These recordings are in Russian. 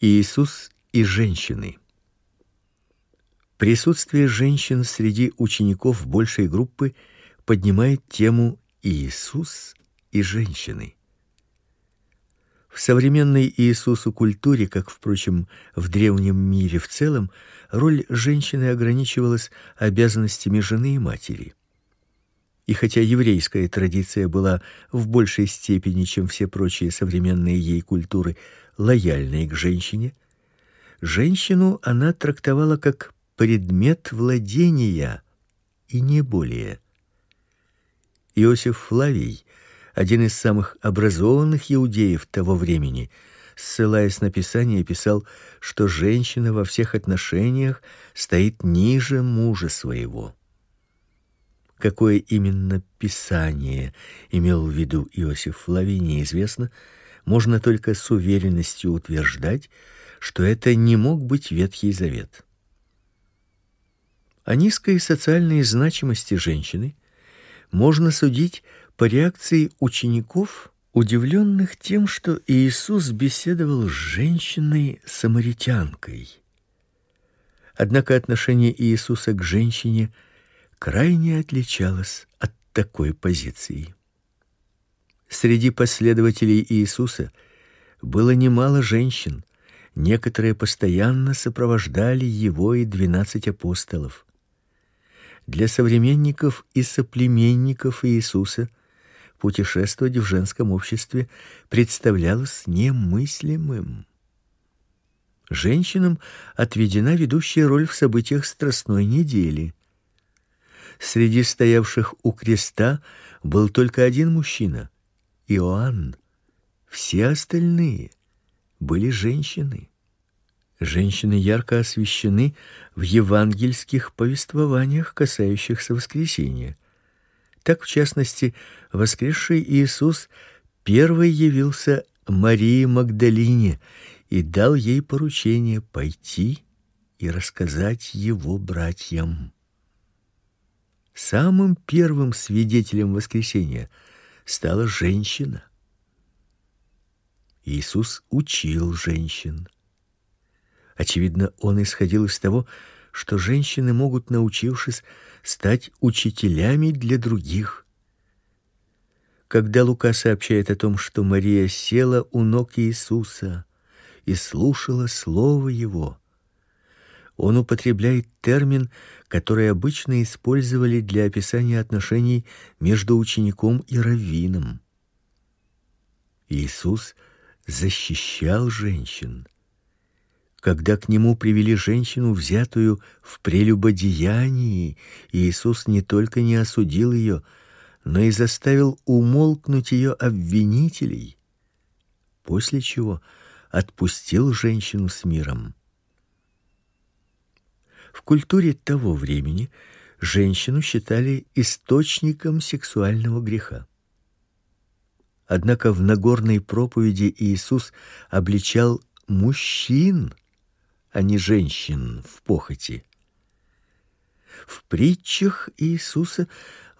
Иисус и женщины. Присутствие женщин среди учеников большей группы поднимает тему Иисус и женщины. В современной Иисусу культуре, как впрочем, в древнем мире в целом, роль женщины ограничивалась обязанностями жены и матери. И хотя еврейская традиция была в большей степени, чем все прочие современные ей культуры, лояльной к женщине, женщину она трактовала как предмет владения и не более. Иосиф Флавий, один из самых образованных иудеев того времени, ссылаясь на Писание, писал, что женщина во всех отношениях стоит ниже мужа своего. Какое именно Писание имел в виду Иосиф Флавий, неизвестно, можно только с уверенностью утверждать, что это не мог быть Ветхий Завет. О низкой социальной значимости женщины можно судить по реакции учеников, удивленных тем, что Иисус беседовал с женщиной-самаритянкой. Однако отношение Иисуса к женщине – крайне отличалась от такой позиции. Среди последователей Иисуса было немало женщин, некоторые постоянно сопровождали его и двенадцать апостолов. Для современников и соплеменников Иисуса путешествовать в женском обществе представлялось немыслимым. Женщинам отведена ведущая роль в событиях страстной недели. Среди стоявших у креста был только один мужчина Иоанн. Все остальные были женщины. Женщины ярко освещены в евангельских повествованиях, касающихся воскресения. Так, в частности, воскресший Иисус первый явился Марии Магдалине и дал ей поручение пойти и рассказать его братьям. Самым первым свидетелем воскресения стала женщина. Иисус учил женщин. Очевидно, он исходил из того, что женщины могут, научившись, стать учителями для других. Когда Лука сообщает о том, что Мария села у ног Иисуса и слушала слово его, он употребляет термин, который обычно использовали для описания отношений между учеником и раввином. Иисус защищал женщин. Когда к нему привели женщину, взятую в прелюбодеянии, Иисус не только не осудил ее, но и заставил умолкнуть ее обвинителей, после чего отпустил женщину с миром. В культуре того времени женщину считали источником сексуального греха. Однако в Нагорной проповеди Иисус обличал мужчин, а не женщин в похоти. В притчах Иисуса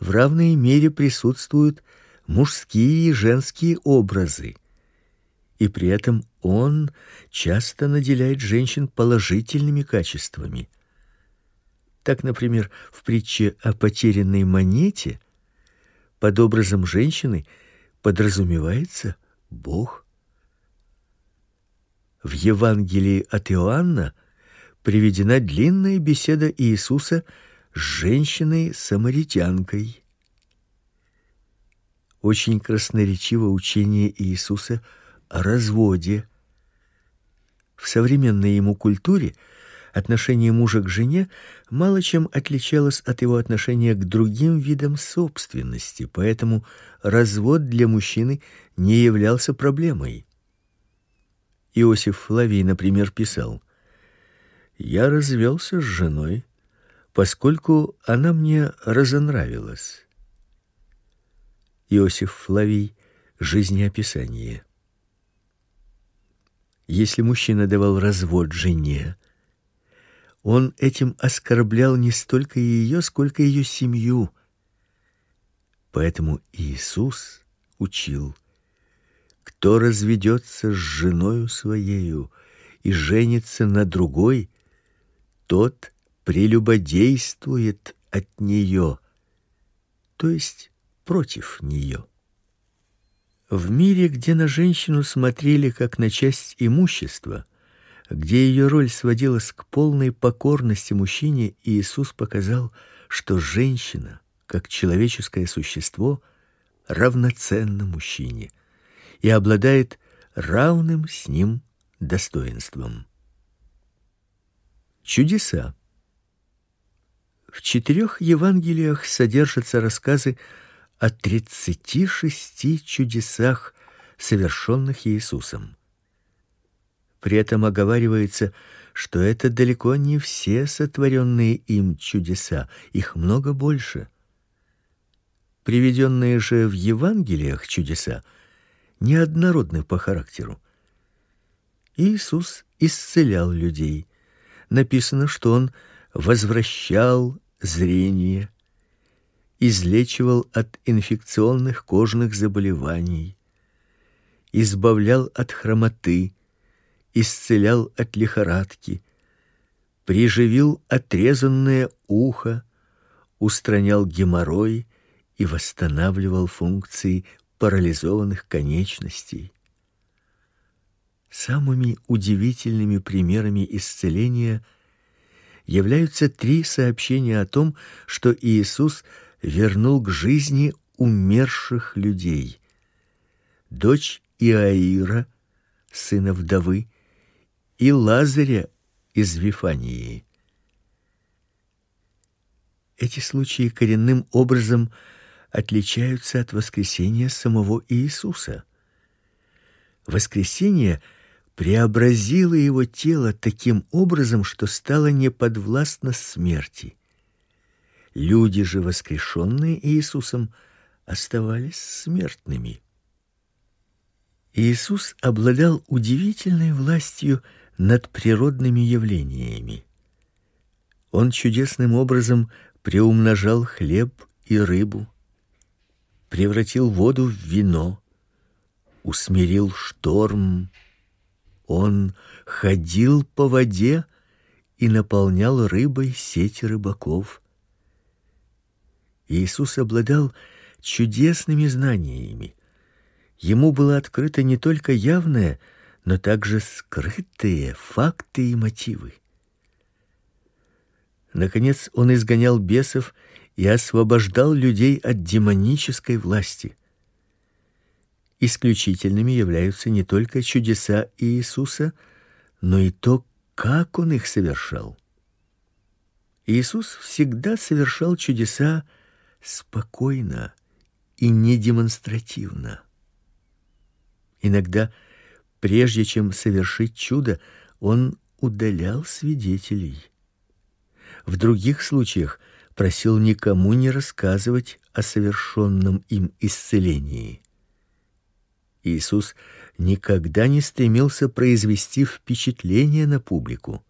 в равной мере присутствуют мужские и женские образы. И при этом он часто наделяет женщин положительными качествами. Так, например, в притче о потерянной монете под образом женщины подразумевается Бог. В Евангелии от Иоанна приведена длинная беседа Иисуса с женщиной-самаритянкой. Очень красноречиво учение Иисуса о разводе. В современной ему культуре – Отношение мужа к жене мало чем отличалось от его отношения к другим видам собственности, поэтому развод для мужчины не являлся проблемой. Иосиф Флавий, например, писал: "Я развелся с женой, поскольку она мне разонравилась". Иосиф Флавий Жизнеописание. Если мужчина давал развод жене, он этим оскорблял не столько ее, сколько ее семью. Поэтому Иисус учил: кто разведется с женою своею и женится на другой, тот прелюбодействует от нее, то есть против нее. В мире, где на женщину смотрели как на часть имущества, где ее роль сводилась к полной покорности мужчине, Иисус показал, что женщина, как человеческое существо, равноценна мужчине и обладает равным с ним достоинством. Чудеса. В четырех Евангелиях содержатся рассказы о тридцати шести чудесах, совершенных Иисусом. При этом оговаривается, что это далеко не все сотворенные им чудеса, их много больше. Приведенные же в Евангелиях чудеса неоднородны по характеру. Иисус исцелял людей. Написано, что он возвращал зрение, излечивал от инфекционных кожных заболеваний, избавлял от хромоты, исцелял от лихорадки, приживил отрезанное ухо, устранял геморрой и восстанавливал функции парализованных конечностей. Самыми удивительными примерами исцеления являются три сообщения о том, что Иисус вернул к жизни умерших людей. Дочь Иаира, сына вдовы, и Лазаря из Вифании. Эти случаи коренным образом отличаются от воскресения самого Иисуса. Воскресение — преобразило его тело таким образом, что стало неподвластно смерти. Люди же, воскрешенные Иисусом, оставались смертными. Иисус обладал удивительной властью над природными явлениями. Он чудесным образом приумножал хлеб и рыбу, превратил воду в вино, усмирил шторм, он ходил по воде и наполнял рыбой сети рыбаков. Иисус обладал чудесными знаниями. Ему было открыто не только явное, но также скрытые факты и мотивы. Наконец, он изгонял бесов и освобождал людей от демонической власти. Исключительными являются не только чудеса Иисуса, но и то, как он их совершал. Иисус всегда совершал чудеса спокойно и не демонстративно. Иногда, прежде чем совершить чудо, он удалял свидетелей. В других случаях просил никому не рассказывать о совершенном им исцелении. Иисус никогда не стремился произвести впечатление на публику.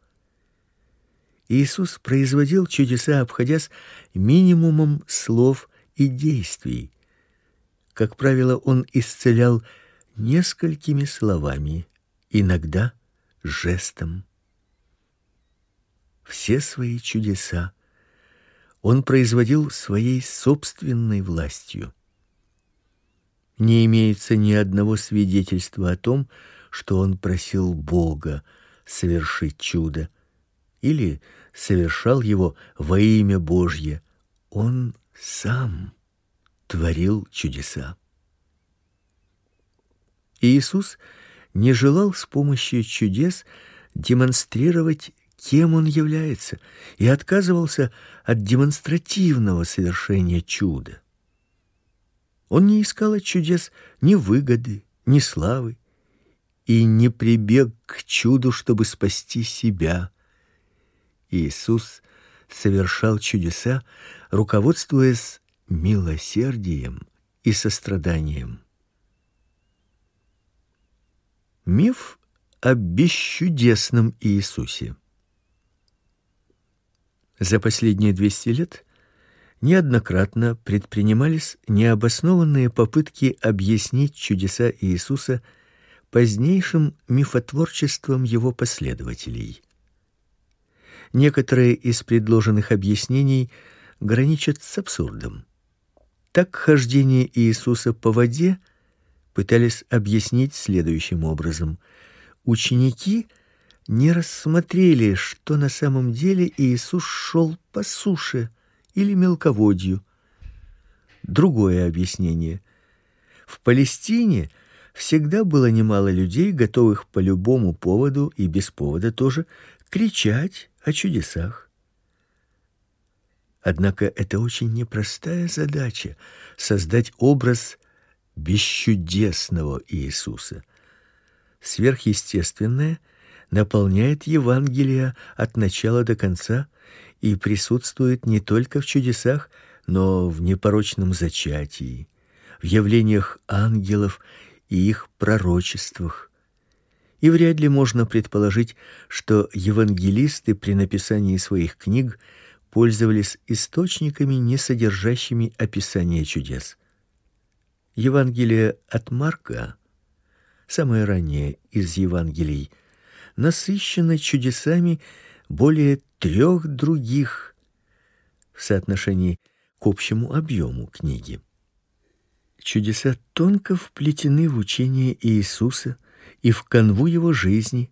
Иисус производил чудеса, обходясь минимумом слов и действий. Как правило, он исцелял несколькими словами, иногда жестом. Все свои чудеса он производил своей собственной властью не имеется ни одного свидетельства о том, что он просил Бога совершить чудо или совершал его во имя Божье. Он сам творил чудеса. Иисус не желал с помощью чудес демонстрировать, кем он является, и отказывался от демонстративного совершения чуда. Он не искал от чудес ни выгоды, ни славы и не прибег к чуду, чтобы спасти себя. Иисус совершал чудеса, руководствуясь милосердием и состраданием. Миф о бесчудесном Иисусе. За последние 200 лет неоднократно предпринимались необоснованные попытки объяснить чудеса Иисуса позднейшим мифотворчеством его последователей. Некоторые из предложенных объяснений граничат с абсурдом. Так хождение Иисуса по воде пытались объяснить следующим образом: ученики не рассмотрели, что на самом деле Иисус шел по суше или мелководью. Другое объяснение: в Палестине всегда было немало людей, готовых по любому поводу и без повода тоже кричать о чудесах. Однако это очень непростая задача создать образ бесчудесного Иисуса. Сверхъестественное наполняет Евангелие от начала до конца и присутствует не только в чудесах, но в непорочном зачатии, в явлениях ангелов и их пророчествах. И вряд ли можно предположить, что евангелисты при написании своих книг пользовались источниками, не содержащими описания чудес. Евангелие от Марка, самое раннее из Евангелий, насыщено чудесами более трех других в соотношении к общему объему книги. Чудеса тонко вплетены в учение Иисуса и в канву его жизни,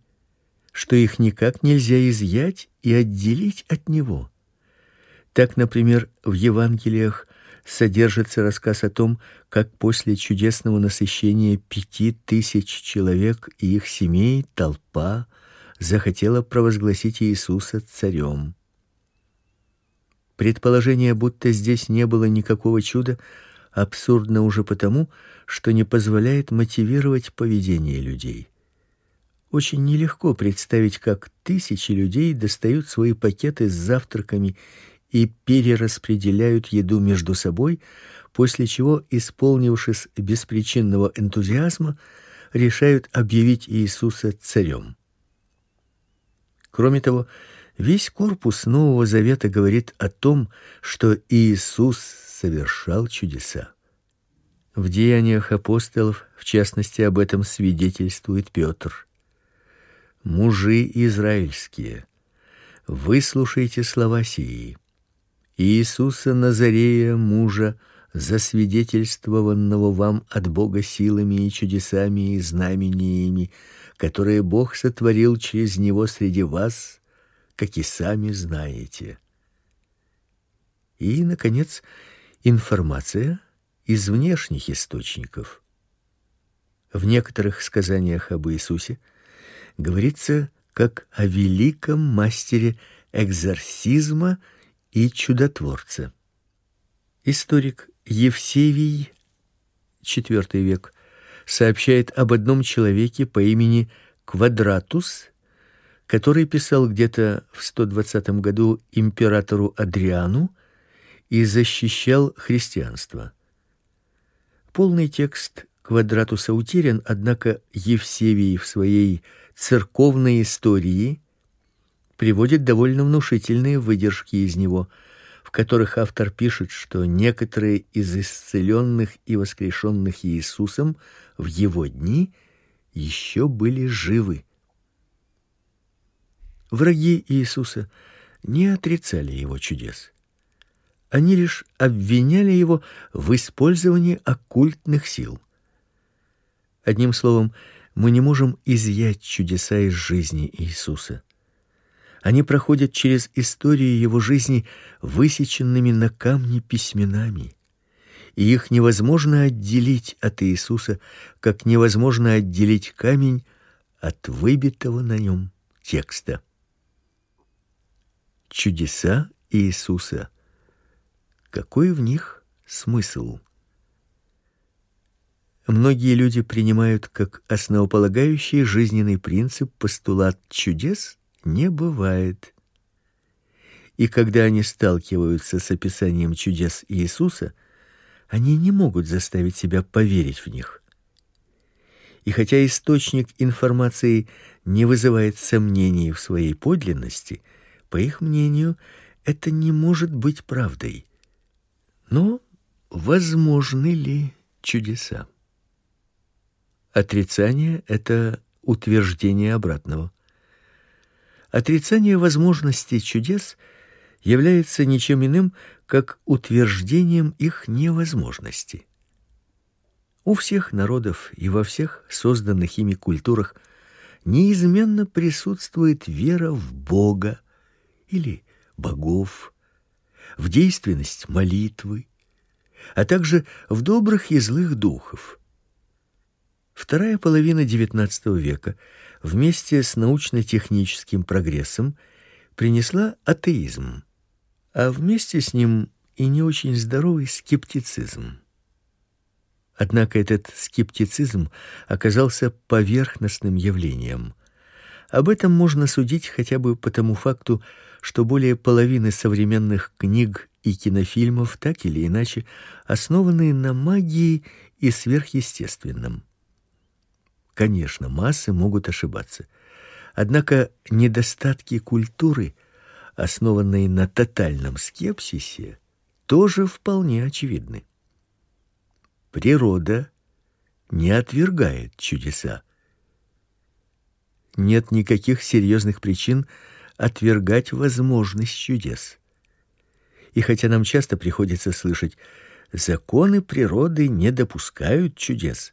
что их никак нельзя изъять и отделить от него. Так, например, в Евангелиях содержится рассказ о том, как после чудесного насыщения пяти тысяч человек и их семей толпа захотела провозгласить Иисуса царем. Предположение, будто здесь не было никакого чуда, абсурдно уже потому, что не позволяет мотивировать поведение людей. Очень нелегко представить, как тысячи людей достают свои пакеты с завтраками и перераспределяют еду между собой, после чего, исполнившись беспричинного энтузиазма, решают объявить Иисуса царем. Кроме того, весь корпус Нового Завета говорит о том, что Иисус совершал чудеса. В деяниях апостолов, в частности, об этом свидетельствует Петр. Мужи израильские, выслушайте слова сии. Иисуса Назарея, мужа, засвидетельствованного вам от Бога силами и чудесами и знамениями, которые Бог сотворил через него среди вас, как и сами знаете. И наконец, информация из внешних источников. В некоторых сказаниях об Иисусе говорится как о великом мастере экзорсизма и чудотворце. Историк Евсевий IV век сообщает об одном человеке по имени Квадратус, который писал где-то в 120 году императору Адриану и защищал христианство. Полный текст Квадратуса утерян, однако Евсевий в своей церковной истории приводит довольно внушительные выдержки из него, в которых автор пишет, что некоторые из исцеленных и воскрешенных Иисусом в его дни еще были живы. Враги Иисуса не отрицали его чудес. Они лишь обвиняли его в использовании оккультных сил. Одним словом, мы не можем изъять чудеса из жизни Иисуса. Они проходят через историю его жизни высеченными на камне письменами, и их невозможно отделить от Иисуса, как невозможно отделить камень от выбитого на нем текста. Чудеса Иисуса. Какой в них смысл? Многие люди принимают как основополагающий жизненный принцип постулат чудес не бывает. И когда они сталкиваются с описанием чудес Иисуса, они не могут заставить себя поверить в них. И хотя источник информации не вызывает сомнений в своей подлинности, по их мнению, это не может быть правдой. Но возможны ли чудеса? Отрицание это утверждение обратного. Отрицание возможности чудес является ничем иным, как утверждением их невозможности. У всех народов и во всех созданных ими культурах неизменно присутствует вера в Бога или богов, в действенность молитвы, а также в добрых и злых духов. Вторая половина XIX века вместе с научно-техническим прогрессом принесла атеизм, а вместе с ним и не очень здоровый скептицизм. Однако этот скептицизм оказался поверхностным явлением. Об этом можно судить хотя бы по тому факту, что более половины современных книг и кинофильмов так или иначе основаны на магии и сверхъестественном. Конечно, массы могут ошибаться. Однако недостатки культуры, основанные на тотальном скепсисе, тоже вполне очевидны. Природа не отвергает чудеса. Нет никаких серьезных причин отвергать возможность чудес. И хотя нам часто приходится слышать законы природы не допускают чудес,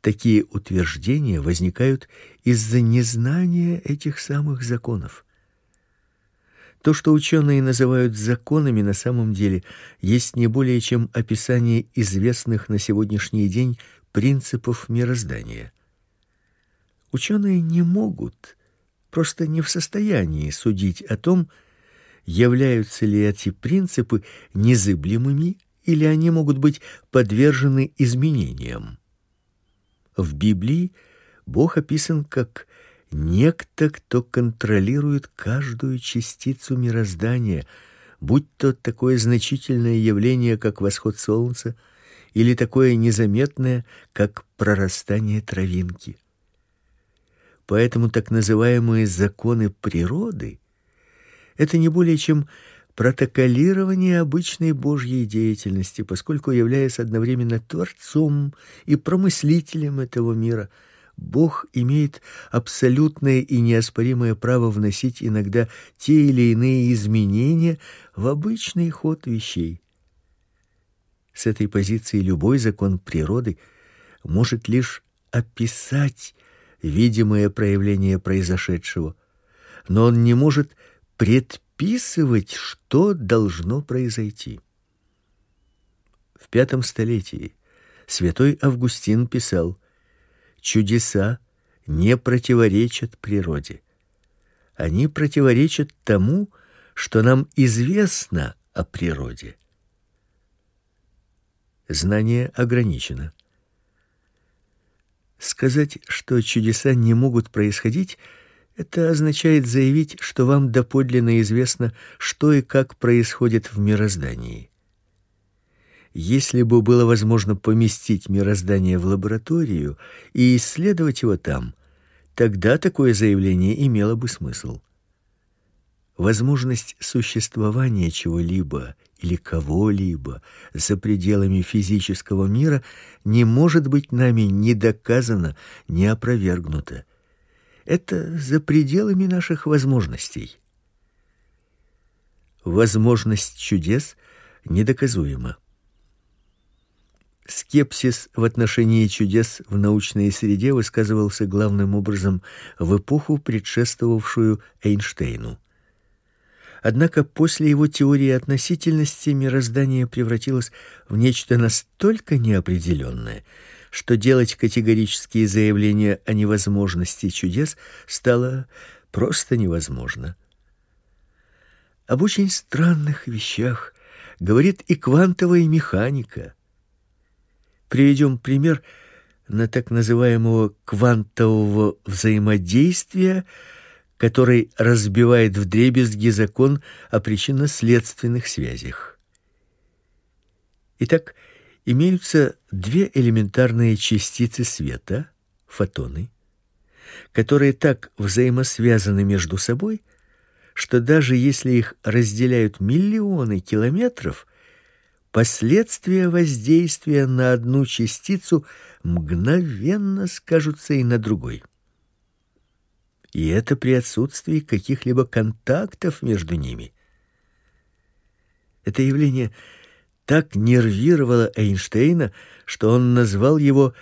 такие утверждения возникают из-за незнания этих самых законов. То, что ученые называют законами, на самом деле есть не более чем описание известных на сегодняшний день принципов мироздания. Ученые не могут, просто не в состоянии судить о том, являются ли эти принципы незыблемыми или они могут быть подвержены изменениям. В Библии Бог описан как некто, кто контролирует каждую частицу мироздания, будь то такое значительное явление, как восход солнца, или такое незаметное, как прорастание травинки. Поэтому так называемые законы природы это не более чем протоколирование обычной Божьей деятельности, поскольку являясь одновременно творцом и промыслителем этого мира, Бог имеет абсолютное и неоспоримое право вносить иногда те или иные изменения в обычный ход вещей. С этой позиции любой закон природы может лишь описать видимое проявление произошедшего, но он не может предписывать, что должно произойти. В пятом столетии святой Августин писал: чудеса не противоречат природе. Они противоречат тому, что нам известно о природе. Знание ограничено. Сказать, что чудеса не могут происходить, это означает заявить, что вам доподлинно известно, что и как происходит в мироздании. Если бы было возможно поместить мироздание в лабораторию и исследовать его там, тогда такое заявление имело бы смысл. Возможность существования чего-либо или кого-либо за пределами физического мира не может быть нами ни доказана, ни опровергнута это за пределами наших возможностей. Возможность чудес недоказуема. Скепсис в отношении чудес в научной среде высказывался главным образом в эпоху, предшествовавшую Эйнштейну. Однако после его теории относительности мироздание превратилось в нечто настолько неопределенное, что делать категорические заявления о невозможности чудес стало просто невозможно. Об очень странных вещах говорит и квантовая механика. Приведем пример на так называемого квантового взаимодействия, который разбивает вдребезги закон о причинно-следственных связях. Итак, имеются две элементарные частицы света, фотоны, которые так взаимосвязаны между собой, что даже если их разделяют миллионы километров, последствия воздействия на одну частицу мгновенно скажутся и на другой. И это при отсутствии каких-либо контактов между ними. Это явление так нервировало Эйнштейна, что он назвал его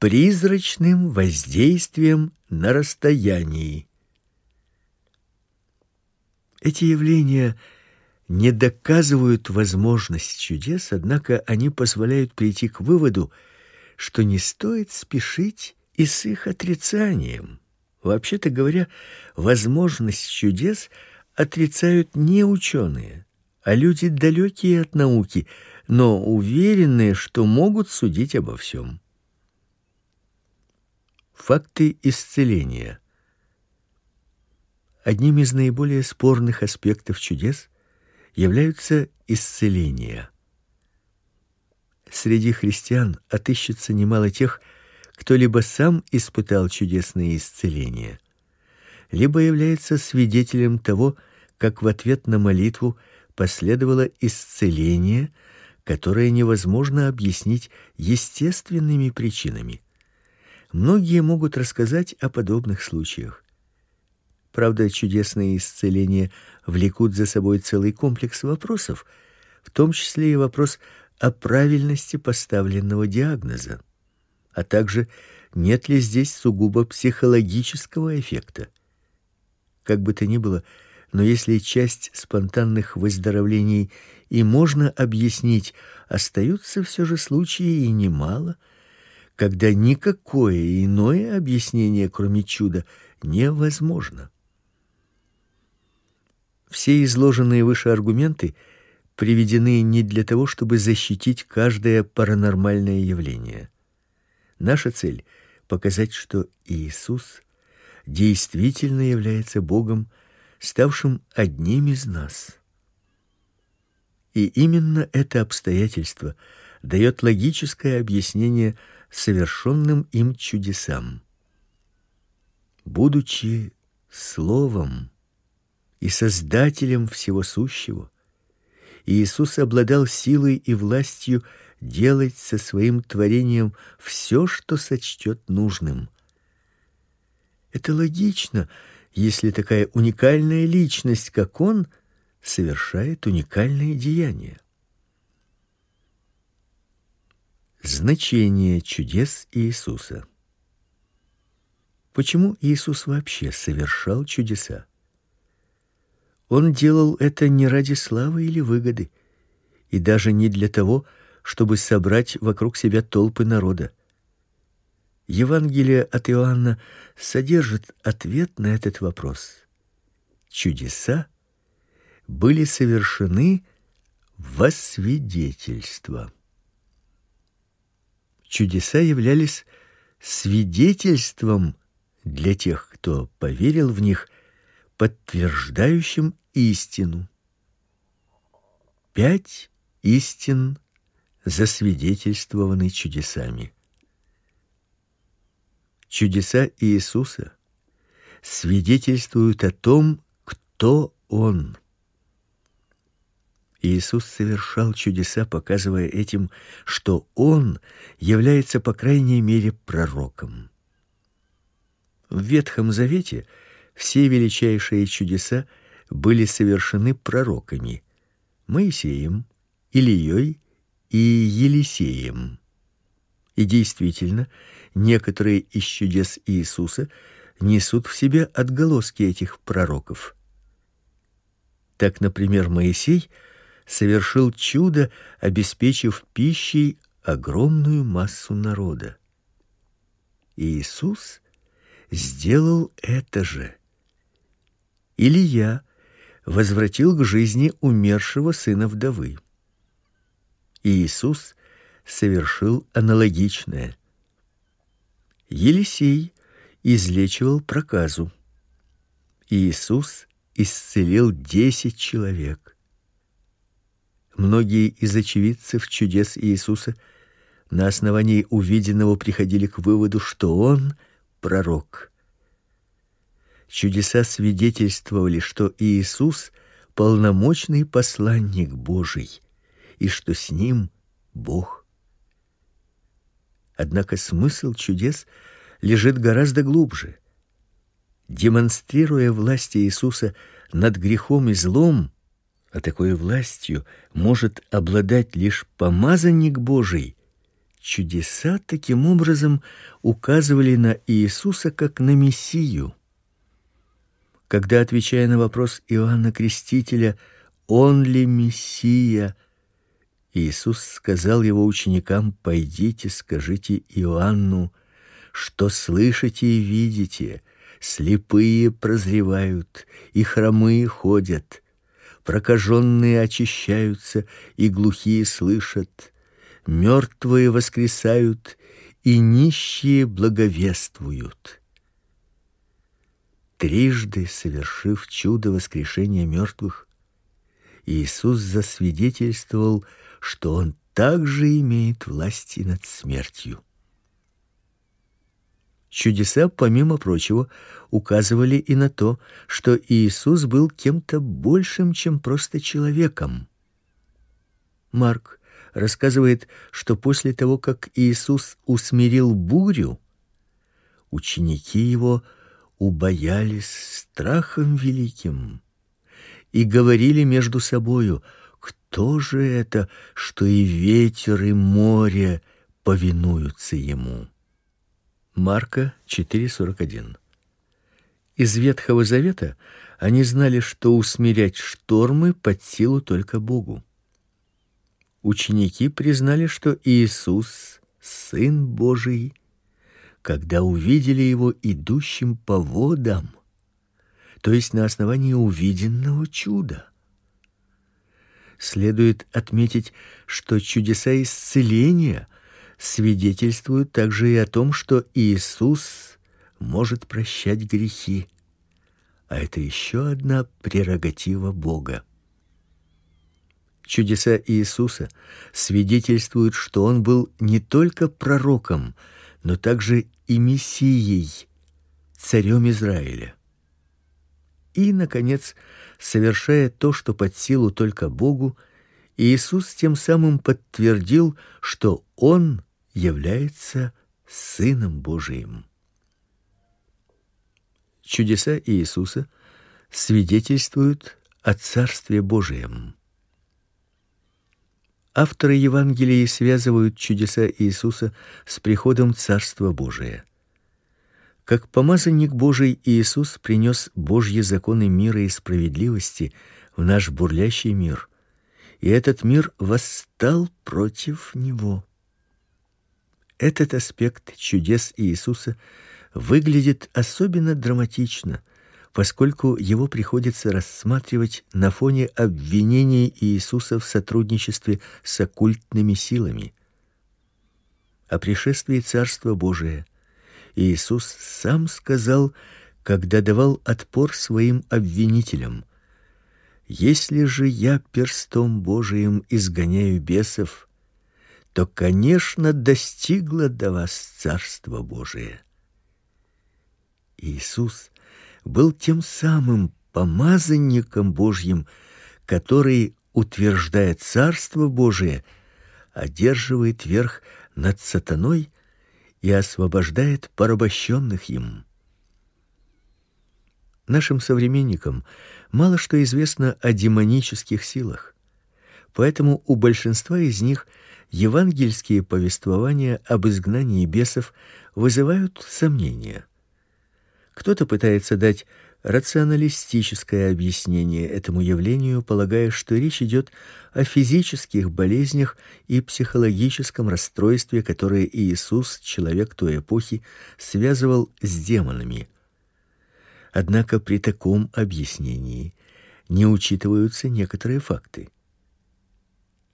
призрачным воздействием на расстоянии. Эти явления не доказывают возможность чудес, однако они позволяют прийти к выводу, что не стоит спешить и с их отрицанием. Вообще-то говоря, возможность чудес отрицают не ученые, а люди далекие от науки, но уверенные, что могут судить обо всем. Факты исцеления. Одним из наиболее спорных аспектов чудес являются исцеления. Среди христиан отыщется немало тех, кто либо сам испытал чудесные исцеления, либо является свидетелем того, как в ответ на молитву последовало исцеление, которое невозможно объяснить естественными причинами. Многие могут рассказать о подобных случаях. Правда, чудесные исцеления влекут за собой целый комплекс вопросов, в том числе и вопрос о правильности поставленного диагноза, а также нет ли здесь сугубо психологического эффекта. Как бы то ни было, но если часть спонтанных выздоровлений и можно объяснить, остаются все же случаи и немало, когда никакое иное объяснение, кроме чуда, невозможно. Все изложенные выше аргументы приведены не для того, чтобы защитить каждое паранормальное явление. Наша цель показать, что Иисус действительно является Богом, ставшим одним из нас. И именно это обстоятельство дает логическое объяснение совершенным им чудесам. Будучи словом и создателем всего сущего, Иисус обладал силой и властью делать со своим творением все, что сочтет нужным. Это логично, если такая уникальная личность, как он, совершает уникальные деяния. Значение чудес Иисуса. Почему Иисус вообще совершал чудеса? Он делал это не ради славы или выгоды, и даже не для того, чтобы собрать вокруг себя толпы народа. Евангелие от Иоанна содержит ответ на этот вопрос. Чудеса были совершены во свидетельство чудеса являлись свидетельством для тех, кто поверил в них, подтверждающим истину. Пять истин засвидетельствованы чудесами. Чудеса Иисуса свидетельствуют о том, кто он. Иисус совершал чудеса, показывая этим, что он является по крайней мере пророком. В Ветхом Завете все величайшие чудеса были совершены пророками: Моисеем, Илией и Елисеем. И действительно, некоторые из чудес Иисуса несут в себе отголоски этих пророков. Так, например, Моисей – совершил чудо, обеспечив пищей огромную массу народа. Иисус сделал это же. Илья возвратил к жизни умершего сына вдовы. Иисус совершил аналогичное. Елисей излечивал проказу. Иисус исцелил десять человек. Многие из очевидцев чудес Иисуса на основании увиденного приходили к выводу, что он пророк. Чудеса свидетельствовали, что Иисус полномочный посланник Божий, и что с ним Бог. Однако смысл чудес лежит гораздо глубже. Демонстрируя власть Иисуса над грехом и злом, а такой властью может обладать лишь помазанник Божий, чудеса таким образом указывали на Иисуса как на мессию. Когда отвечая на вопрос Иоанна Крестителя, он ли мессия, Иисус сказал его ученикам: "Пойдите, скажите Иоанну, что слышите и видите: слепые прозревают, и хромые ходят, прокаженные очищаются, и глухие слышат, мертвые воскресают, и нищие благовествуют". Трижды совершив чудо воскрешения мертвых, Иисус засвидетельствовал, что он также имеет власть и над смертью. Чудеса, помимо прочего, указывали и на то, что Иисус был кем-то большим, чем просто человеком. Марк рассказывает, что после того, как Иисус усмирил бурю, ученики его убоялись страхом великим и говорили между собою: кто же это, что и ветер, и море повинуются ему? Марка 4:41. Из Ветхого Завета они знали, что усмирять штормы под силу только Богу. Ученики признали, что Иисус сын Божий, когда увидели его идущим по водам, то есть на основании увиденного чуда следует отметить, что чудеса исцеления свидетельствуют также и о том, что Иисус может прощать грехи. А это еще одна прерогатива Бога. Чудеса Иисуса свидетельствуют, что он был не только пророком, но также и мессией, царем Израиля. И наконец, совершая то, что под силу только Богу, Иисус тем самым подтвердил, что он является сыном Божиим. Чудеса Иисуса свидетельствуют о Царстве Божием. Авторы Евангелия связывают чудеса Иисуса с приходом Царства Божия. Как помазанник Божий Иисус принес Божьи законы мира и справедливости в наш бурлящий мир, и этот мир восстал против него. Этот аспект чудес Иисуса выглядит особенно драматично, поскольку его приходится рассматривать на фоне обвинений Иисуса в сотрудничестве с оккультными силами. О пришествии Царства Божия – Иисус сам сказал, когда давал отпор своим обвинителям: "Если же я перстом Божиим изгоняю бесов, то, конечно, достигло до вас Царство Божие". Иисус был тем самым помазанником Божьим, который, утверждая Царство Божие, одерживает верх над сатаной и освобождает порабощенных им. Нашим современникам мало что известно о демонических силах. Поэтому у большинства из них евангельские повествования об изгнании бесов вызывают сомнения. Кто-то пытается дать рационалистическое объяснение этому явлению, полагая, что речь идет о физических болезнях и психологическом расстройстве, которые Иисус, человек той эпохи, связывал с демонами. Однако при таком объяснении не учитываются некоторые факты.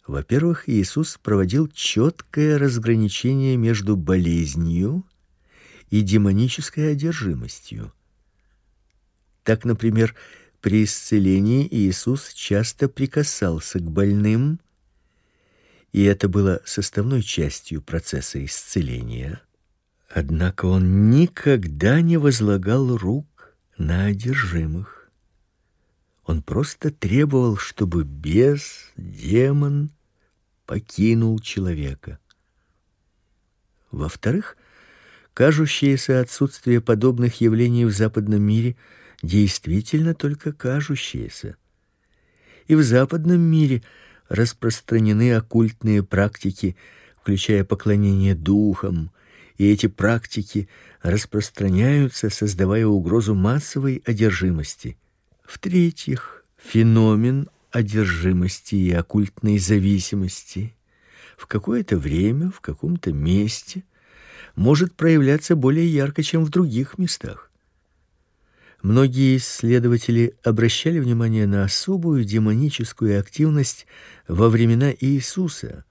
Во-первых, Иисус проводил четкое разграничение между болезнью и демонической одержимостью. Так, например, при исцелении Иисус часто прикасался к больным, и это было составной частью процесса исцеления. Однако он никогда не возлагал рук на одержимых. Он просто требовал, чтобы бес, демон покинул человека. Во-вторых, кажущееся отсутствие подобных явлений в западном мире действительно только кажущееся. И в западном мире распространены оккультные практики, включая поклонение духам, и эти практики распространяются, создавая угрозу массовой одержимости. В-третьих, феномен одержимости и оккультной зависимости в какое-то время, в каком-то месте может проявляться более ярко, чем в других местах. Многие исследователи обращали внимание на особую демоническую активность во времена Иисуса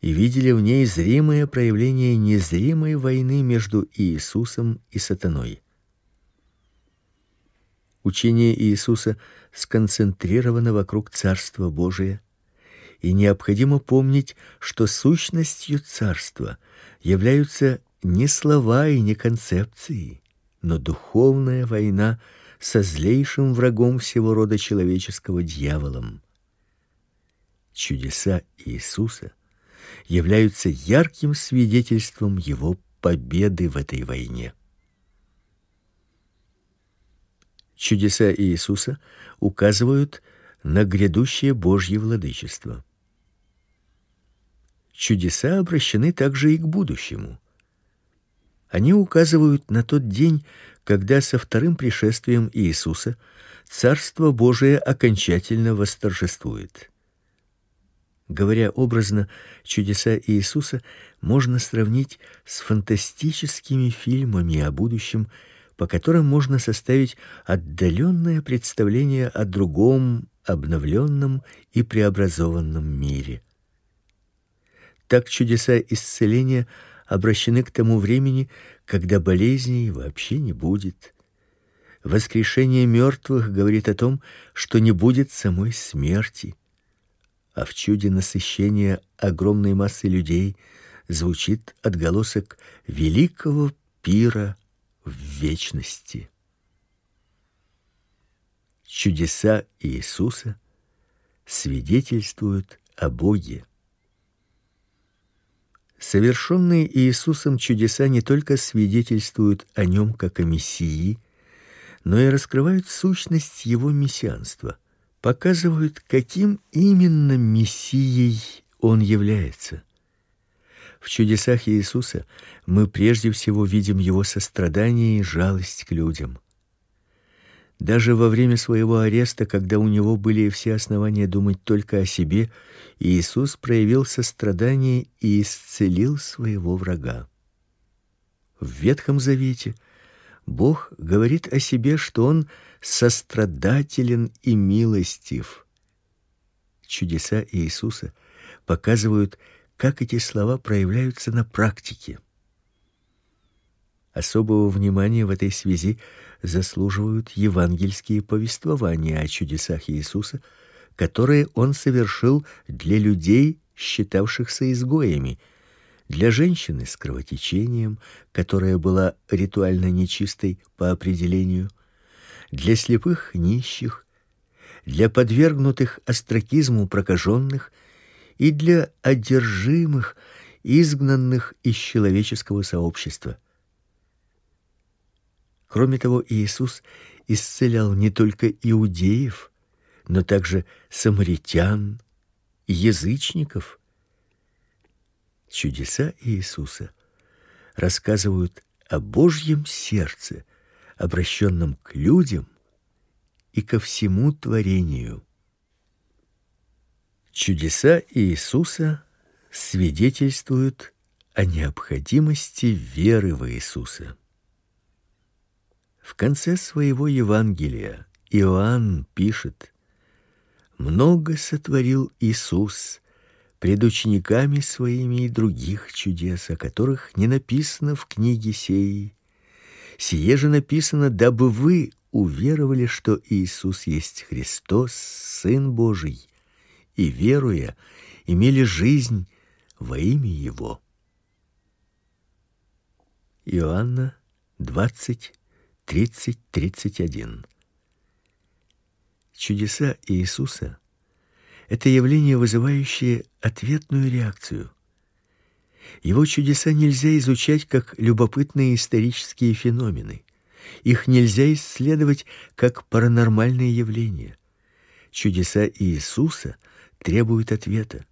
и видели в ней зримое проявление незримой войны между Иисусом и сатаной. Учение Иисуса сконцентрировано вокруг Царства Божия, и необходимо помнить, что сущностью царства являются не слова и не концепции, но духовная война со злейшим врагом всего рода человеческого дьяволом. Чудеса Иисуса являются ярким свидетельством его победы в этой войне. Чудеса Иисуса указывают на грядущее Божье владычество. Чудеса обращены также и к будущему. Они указывают на тот день, когда со вторым пришествием Иисуса Царство Божие окончательно восторжествует. Говоря образно, чудеса Иисуса можно сравнить с фантастическими фильмами о будущем, по которым можно составить отдаленное представление о другом, обновленном и преобразованном мире. Так чудеса исцеления обращены к тому времени, когда болезней вообще не будет. Воскрешение мертвых говорит о том, что не будет самой смерти. А в чуде насыщения огромной массы людей звучит отголосок великого пира в вечности. Чудеса Иисуса свидетельствуют о Боге. Совершенные Иисусом чудеса не только свидетельствуют о нем как о мессии, но и раскрывают сущность его мессианства, показывают, каким именно мессией он является. В чудесах Иисуса мы прежде всего видим его сострадание и жалость к людям. Даже во время своего ареста, когда у него были все основания думать только о себе, Иисус проявил сострадание и исцелил своего врага. В Ветхом Завете Бог говорит о себе, что он сострадателен и милостив. Чудеса Иисуса показывают, как эти слова проявляются на практике. Особого внимания в этой связи заслуживают евангельские повествования о чудесах Иисуса, которые он совершил для людей, считавшихся изгоями, для женщины с кровотечением, которая была ритуально нечистой по определению, для слепых нищих, для подвергнутых остракизму прокаженных и для одержимых, изгнанных из человеческого сообщества. Кроме того, Иисус исцелял не только иудеев, но также самаритян, язычников. Чудеса Иисуса рассказывают о Божьем сердце, обращенном к людям и ко всему творению. Чудеса Иисуса свидетельствуют о необходимости веры в Иисуса. В конце своего Евангелия Иоанн пишет: много сотворил Иисус пред учениками своими и других чудес, о которых не написано в книге сей. Сие же написано, дабы вы уверовали, что Иисус есть Христос, сын Божий, и веруя, имели жизнь во имя его. Иоанна 20 30-31. Чудеса Иисуса это явление, вызывающее ответную реакцию. Его чудеса нельзя изучать как любопытные исторические феномены. Их нельзя исследовать как паранормальные явления. Чудеса Иисуса требуют ответа.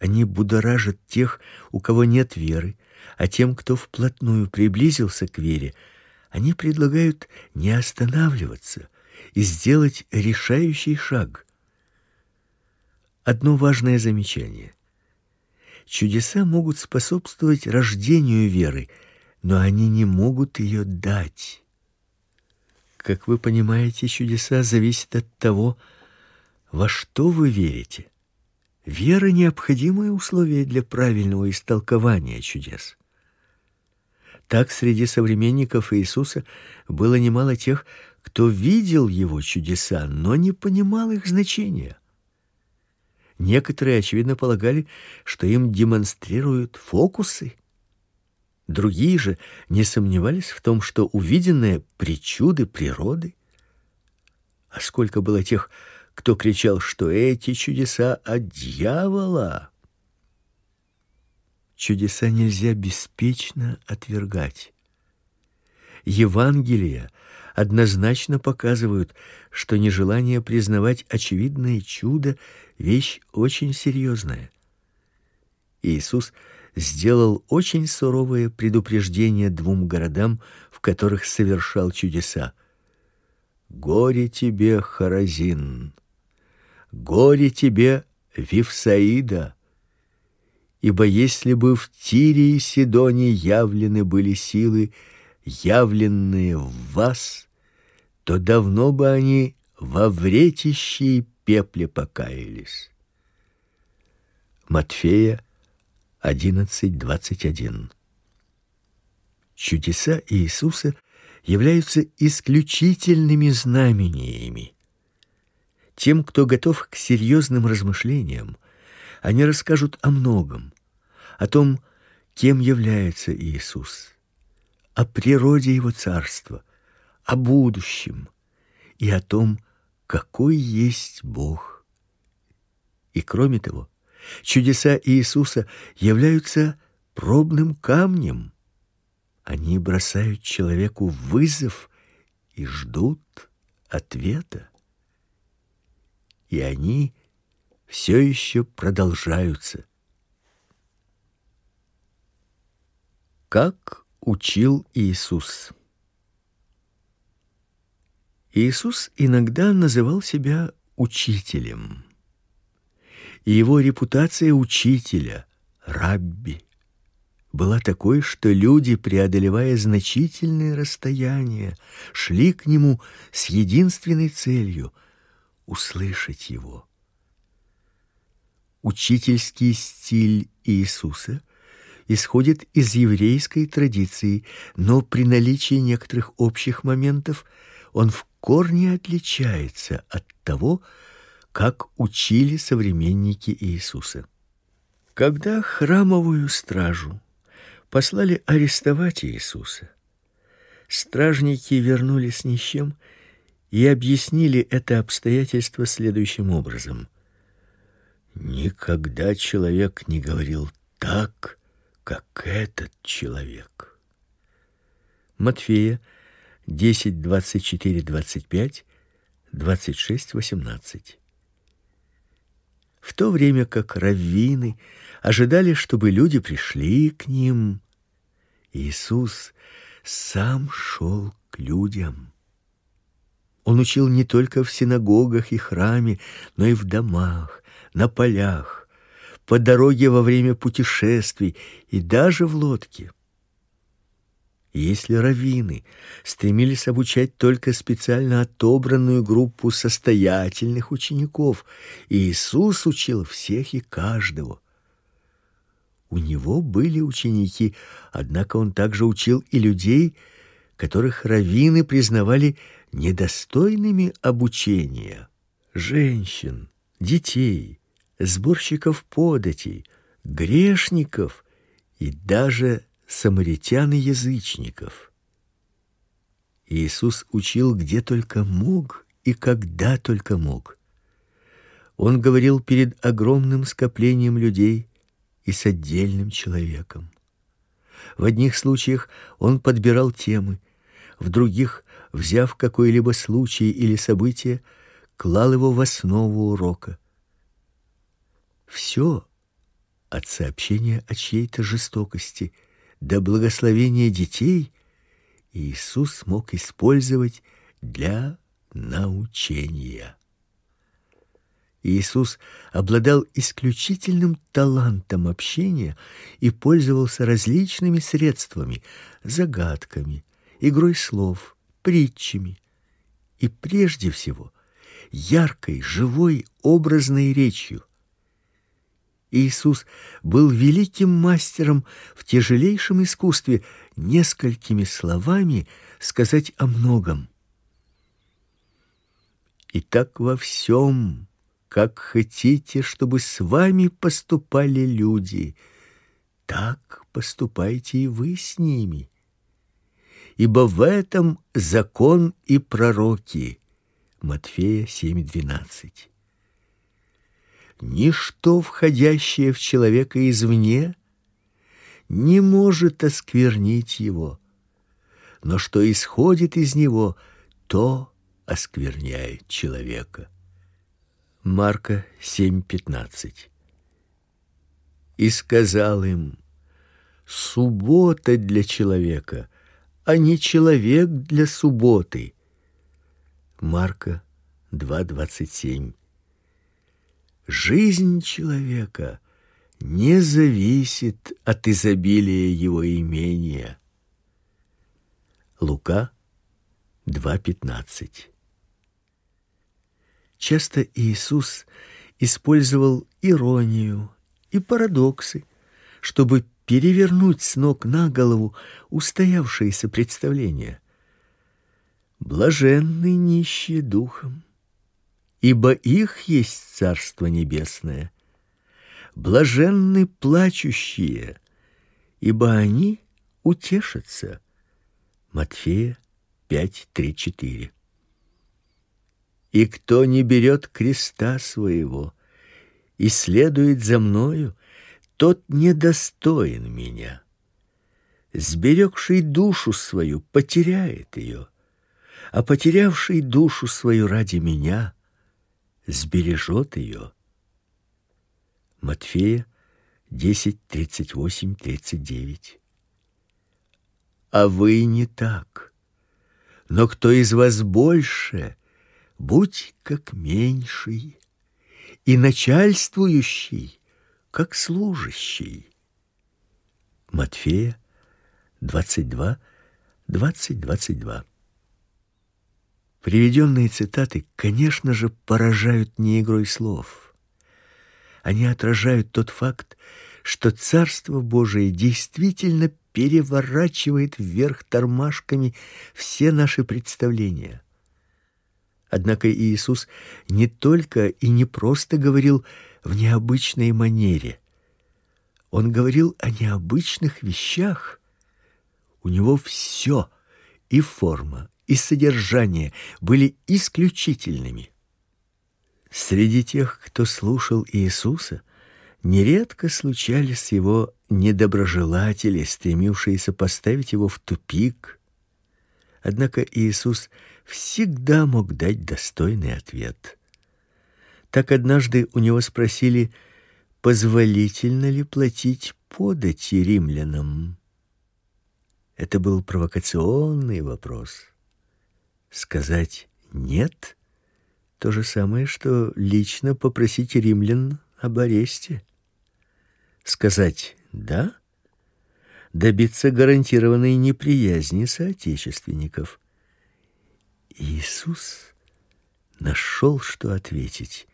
Они будоражат тех, у кого нет веры, а тем, кто вплотную приблизился к вере, они предлагают не останавливаться и сделать решающий шаг. Одно важное замечание. Чудеса могут способствовать рождению веры, но они не могут ее дать. Как вы понимаете, чудеса зависят от того, во что вы верите. Вера необходимое условие для правильного истолкования чудес. Так среди современников Иисуса было немало тех, кто видел его чудеса, но не понимал их значения. Некоторые очевидно полагали, что им демонстрируют фокусы. Другие же не сомневались в том, что увиденное причуды природы. А сколько было тех, кто кричал, что эти чудеса от дьявола. Чудеса нельзя беспечно отвергать. Евангелия однозначно показывают, что нежелание признавать очевидное чудо вещь очень серьезная. Иисус сделал очень суровое предупреждение двум городам, в которых совершал чудеса. Горе тебе, Харазин! Горе тебе, Вифсаида! Ибо если бы в Тире и Сидоне явлены были силы, явленные в вас, то давно бы они во вретище и пепле покаялись. Матфея 11:21. Чудеса Иисуса являются исключительными знамениями. Тем, кто готов к серьезным размышлениям, они расскажут о многом, о том, кем является Иисус, о природе его царства, о будущем и о том, какой есть Бог. И кроме того, чудеса Иисуса являются пробным камнем. Они бросают человеку вызов и ждут ответа. И они все еще продолжаются. Как учил Иисус. Иисус иногда называл себя учителем. И его репутация учителя, рабби, была такой, что люди, преодолевая значительные расстояния, шли к нему с единственной целью услышать его. Учительский стиль Иисуса исходит из еврейской традиции, но при наличии некоторых общих моментов он в корне отличается от того, как учили современники Иисуса. Когда храмовую стражу послали арестовать Иисуса, стражники вернулись ни с чем и объяснили это обстоятельство следующим образом: никогда человек не говорил так, как этот человек. Матфея 10, 24, 25, 26, 18. В то время как раввины ожидали, чтобы люди пришли к ним, Иисус сам шел к людям. Он учил не только в синагогах и храме, но и в домах, на полях, по дороге во время путешествий и даже в лодке. Если раввины стремились обучать только специально отобранную группу состоятельных учеников, Иисус учил всех и каждого. У него были ученики, однако он также учил и людей, которых раввины признавали недостойными обучения: женщин, детей, сборщиков податей, грешников и даже самаритян и язычников. Иисус учил где только мог и когда только мог. Он говорил перед огромным скоплением людей и с отдельным человеком. В одних случаях он подбирал темы, в других, взяв какой-либо случай или событие, клал его в основу урока. Все от сообщения о чьей-то жестокости до благословения детей Иисус мог использовать для научения. Иисус обладал исключительным талантом общения и пользовался различными средствами: загадками, игрой слов, притчами и прежде всего яркой, живой, образной речью. Иисус был великим мастером в тяжелейшем искусстве несколькими словами сказать о многом. И так во всем как хотите, чтобы с вами поступали люди, так поступайте и вы с ними. Ибо в этом закон и пророки. Матфея 7:12. Ничто, входящее в человека извне, не может осквернить его, но что исходит из него, то оскверняет человека. Марка 7:15. И сказал им: Суббота для человека, а не человек для субботы. Марка 2:27. Жизнь человека не зависит от изобилия его имения. Лука 2:15. Часто Иисус использовал иронию и парадоксы, чтобы перевернуть с ног на голову устоявшиеся представления. Блаженны нищие духом, ибо их есть Царство Небесное. Блаженны плачущие, ибо они утешатся. Матфея 5:3-4. И кто не берет креста своего и следует за мною, тот недостоин меня. Сберегший душу свою потеряет ее, а потерявший душу свою ради меня сбережет ее. Матфея 10:38-39. А вы не так. Но кто из вас больше, будь как меньший, и начальствующий, как служащий. Матфея 22, 20, 22. Приведенные цитаты, конечно же, поражают не игрой слов. Они отражают тот факт, что Царство Божие действительно переворачивает вверх тормашками все наши представления. Однако Иисус не только и не просто говорил в необычной манере. Он говорил о необычных вещах. У него все, и форма, и содержание были исключительными. Среди тех, кто слушал Иисуса, нередко случались его недоброжелатели, стремившиеся поставить его в тупик. Однако Иисус всегда мог дать достойный ответ. Так однажды у него спросили, позволительно ли платить подати римлянам. Это был провокационный вопрос. Сказать нет то же самое, что лично попросить римлян об аресте. Сказать да добиться гарантированной неприязни соотечественников. Иисус нашел, что ответить,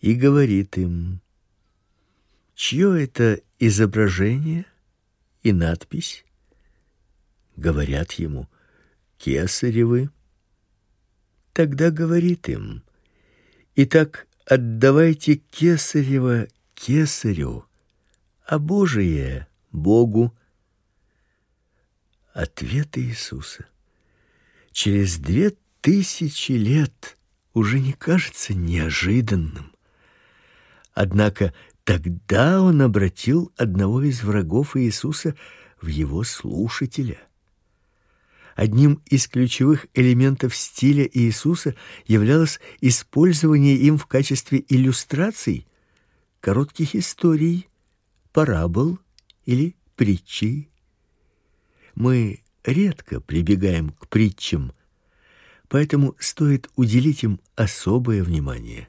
и говорит им: "Чье это изображение и надпись?" Говорят ему: "Кесаревы". Тогда говорит им: "Итак, отдавайте кесарево кесарю, а Божие Богу". Ответ Иисуса через две тысячи лет уже не кажется неожиданным. Однако тогда он обратил одного из врагов Иисуса в его слушателя. Одним из ключевых элементов стиля Иисуса являлось использование им в качестве иллюстраций коротких историй, парабол или притчи. Мы редко прибегаем к притчам, поэтому стоит уделить им особое внимание.